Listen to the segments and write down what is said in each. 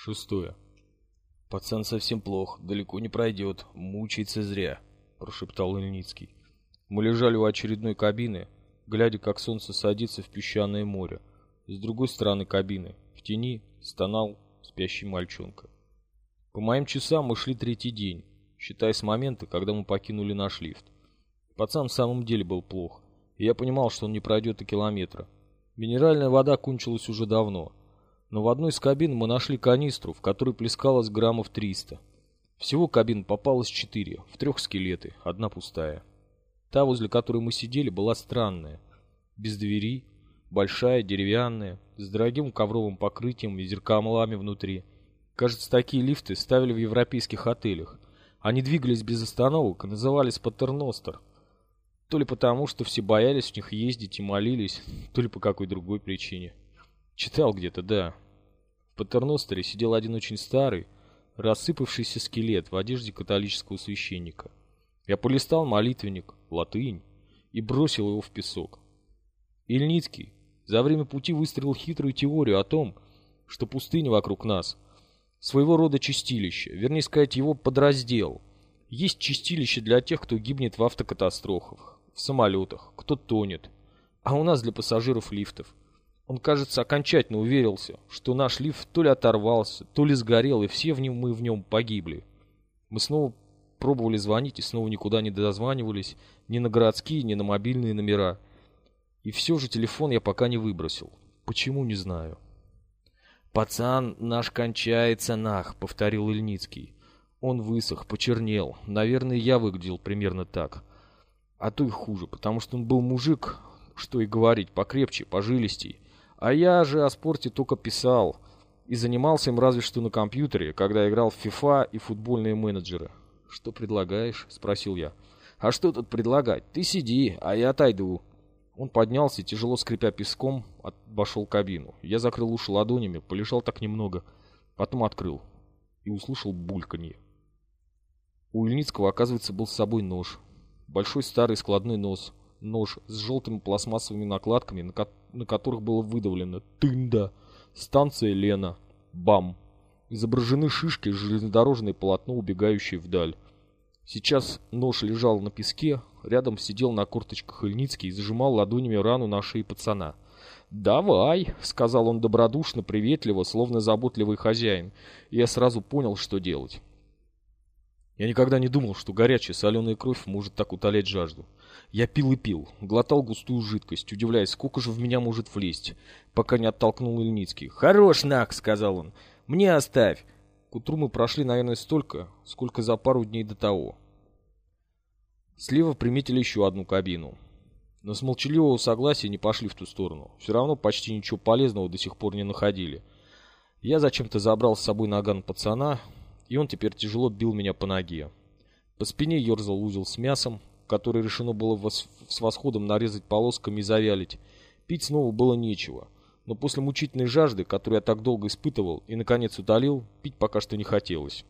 Шестое. «Пацан совсем плох, далеко не пройдет, мучается зря», — прошептал Ильницкий. Мы лежали у очередной кабины, глядя, как солнце садится в песчаное море. С другой стороны кабины, в тени, стонал спящий мальчонка. По моим часам мы шли третий день, считая с момента, когда мы покинули наш лифт. Пацан в самом деле был плох, и я понимал, что он не пройдет и километра. Минеральная вода кончилась уже давно, но в одной из кабин мы нашли канистру, в которой плескалось граммов 300. Всего кабин попалось четыре, в трех скелеты, одна пустая. Та, возле которой мы сидели, была странная. Без двери, большая, деревянная, с дорогим ковровым покрытием и зеркалами внутри. Кажется, такие лифты ставили в европейских отелях. Они двигались без остановок и назывались Патерностер. То ли потому, что все боялись в них ездить и молились, то ли по какой другой причине. Читал где-то, да. В Патерностере сидел один очень старый, рассыпавшийся скелет в одежде католического священника. Я полистал молитвенник, латынь, и бросил его в песок. Ильницкий за время пути выстроил хитрую теорию о том, что пустыня вокруг нас – своего рода чистилище, вернее сказать, его подраздел. Есть чистилище для тех, кто гибнет в автокатастрофах, в самолетах, кто тонет, а у нас для пассажиров лифтов. Он, кажется, окончательно уверился, что наш лифт то ли оторвался, то ли сгорел, и все в нем мы в нем погибли. Мы снова пробовали звонить и снова никуда не дозванивались, ни на городские, ни на мобильные номера. И все же телефон я пока не выбросил. Почему, не знаю. «Пацан наш кончается, нах», — повторил Ильницкий. Он высох, почернел. Наверное, я выглядел примерно так. А то и хуже, потому что он был мужик, что и говорить, покрепче, пожилистей. А я же о спорте только писал и занимался им разве что на компьютере, когда играл в FIFA и футбольные менеджеры. «Что предлагаешь?» — спросил я. «А что тут предлагать? Ты сиди, а я отойду». Он поднялся, тяжело скрипя песком, обошел кабину. Я закрыл уши ладонями, полежал так немного, потом открыл и услышал бульканье. У Ильницкого, оказывается, был с собой нож. Большой старый складной нос, нож с желтыми пластмассовыми накладками, на, ко на которых было выдавлено «Тында», «Станция Лена», «Бам». Изображены шишки, железнодорожное полотно, убегающее вдаль. Сейчас нож лежал на песке, рядом сидел на корточках Ильницкий и зажимал ладонями рану на шее пацана. «Давай», — сказал он добродушно, приветливо, словно заботливый хозяин, и я сразу понял, что делать. Я никогда не думал, что горячая соленая кровь может так утолять жажду. Я пил и пил, глотал густую жидкость, удивляясь, сколько же в меня может влезть, пока не оттолкнул Ильницкий. «Хорош, Нак!» — сказал он. «Мне оставь!» К утру мы прошли, наверное, столько, сколько за пару дней до того. Слева приметили еще одну кабину. Но с молчаливого согласия не пошли в ту сторону. Все равно почти ничего полезного до сих пор не находили. Я зачем-то забрал с собой наган пацана, и он теперь тяжело бил меня по ноге. По спине ерзал узел с мясом, который решено было с восходом нарезать полосками и завялить. Пить снова было нечего, но после мучительной жажды, которую я так долго испытывал и, наконец, утолил, пить пока что не хотелось.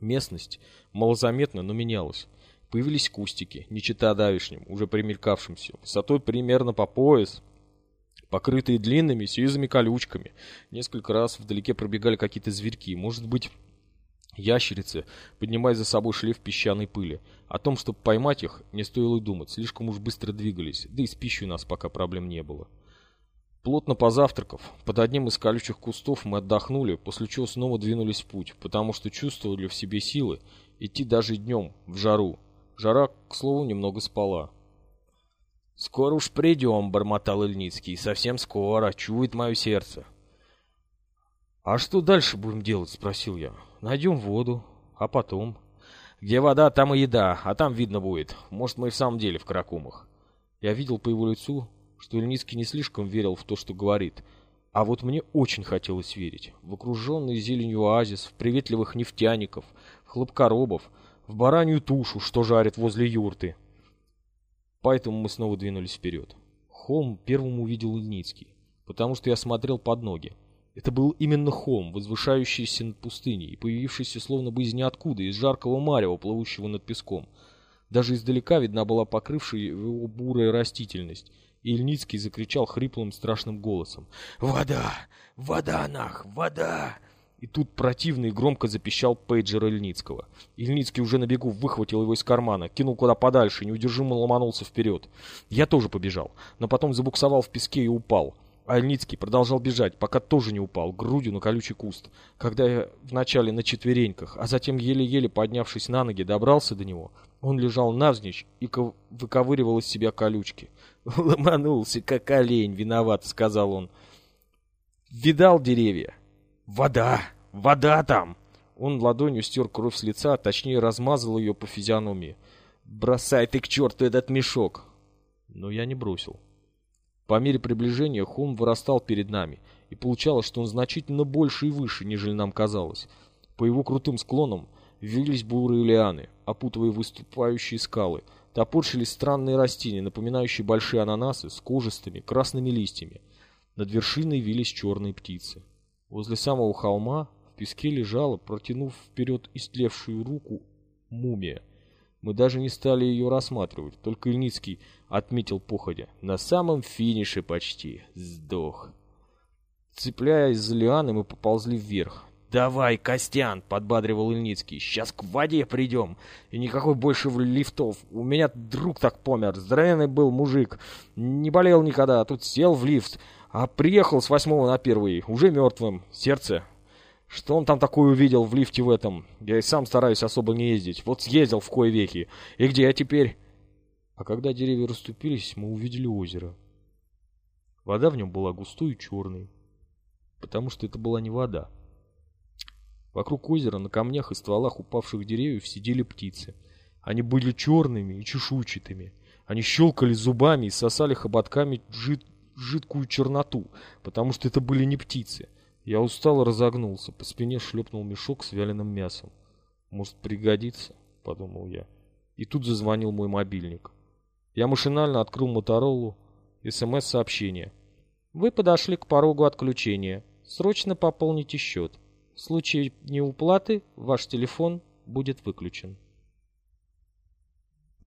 Местность малозаметно, но менялась. Появились кустики, не чита давишним, уже примелькавшимся, высотой примерно по пояс, покрытые длинными сизыми колючками. Несколько раз вдалеке пробегали какие-то зверьки, может быть, Ящерицы, поднимая за собой шлейф песчаной пыли. О том, чтобы поймать их, не стоило и думать, слишком уж быстро двигались, да и с пищей у нас пока проблем не было. Плотно позавтракав, под одним из колючих кустов мы отдохнули, после чего снова двинулись в путь, потому что чувствовали в себе силы идти даже днем, в жару. Жара, к слову, немного спала. «Скоро уж придем», — бормотал Ильницкий, — «совсем скоро, чует мое сердце». «А что дальше будем делать?» — спросил я. Найдем воду, а потом... Где вода, там и еда, а там видно будет. Может, мы и в самом деле в каракумах. Я видел по его лицу, что Ильницкий не слишком верил в то, что говорит. А вот мне очень хотелось верить. В окруженный зеленью оазис, в приветливых нефтяников, в хлопкоробов, в баранью тушу, что жарит возле юрты. Поэтому мы снова двинулись вперед. Холм первым увидел Ильницкий, потому что я смотрел под ноги. Это был именно холм, возвышающийся над пустыней и появившийся словно бы из ниоткуда, из жаркого марева, плывущего над песком. Даже издалека видна была покрывшая его бурая растительность, и Ильницкий закричал хриплым страшным голосом. «Вода! Вода, нах! Вода!» И тут противно и громко запищал пейджер Ильницкого. Ильницкий уже на бегу выхватил его из кармана, кинул куда подальше, неудержимо ломанулся вперед. Я тоже побежал, но потом забуксовал в песке и упал. А Ильницкий продолжал бежать, пока тоже не упал, грудью на колючий куст. Когда я вначале на четвереньках, а затем еле-еле поднявшись на ноги, добрался до него, он лежал навзничь и выковыривал из себя колючки. «Ломанулся, как олень, виноват», — сказал он. «Видал деревья?» «Вода! Вода там!» Он ладонью стер кровь с лица, точнее размазал ее по физиономии. «Бросай ты к черту этот мешок!» Но я не бросил. По мере приближения холм вырастал перед нами, и получалось, что он значительно больше и выше, нежели нам казалось. По его крутым склонам вились бурые лианы, опутывая выступающие скалы. Топорщились странные растения, напоминающие большие ананасы с кожистыми красными листьями. Над вершиной вились черные птицы. Возле самого холма в песке лежала, протянув вперед истлевшую руку, мумия. Мы даже не стали ее рассматривать, только Ильницкий отметил походя. На самом финише почти. Сдох. Цепляясь за лианы, мы поползли вверх. «Давай, Костян!» — подбадривал Ильницкий. «Сейчас к воде придем! И никакой больше лифтов! У меня друг так помер! Здоровенный был мужик! Не болел никогда, а тут сел в лифт, а приехал с восьмого на первый, уже мертвым. Сердце. Что он там такое увидел в лифте в этом? Я и сам стараюсь особо не ездить. Вот съездил в кое веки. И где я теперь? А когда деревья расступились, мы увидели озеро. Вода в нем была густой и черной. Потому что это была не вода. Вокруг озера на камнях и стволах упавших деревьев сидели птицы. Они были черными и чешуйчатыми. Они щелкали зубами и сосали хоботками жид жидкую черноту, потому что это были не птицы. Я устал разогнулся, по спине шлепнул мешок с вяленым мясом. «Может, пригодится?» — подумал я. И тут зазвонил мой мобильник. Я машинально открыл Моторолу, СМС-сообщение. «Вы подошли к порогу отключения. Срочно пополните счет. В случае неуплаты ваш телефон будет выключен».